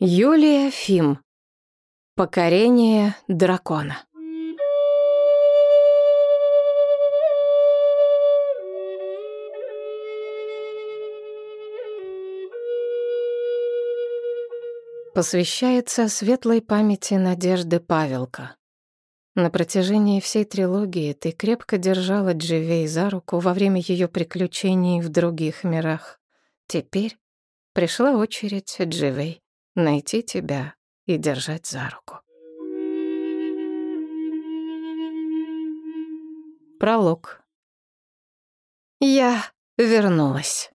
Юлия Фим. Покорение дракона. Посвящается светлой памяти Надежды Павелка. На протяжении всей трилогии ты крепко держала Дживей за руку во время ее приключений в других мирах. Теперь пришла очередь Дживей найти тебя и держать за руку. Пролог. Я вернулась.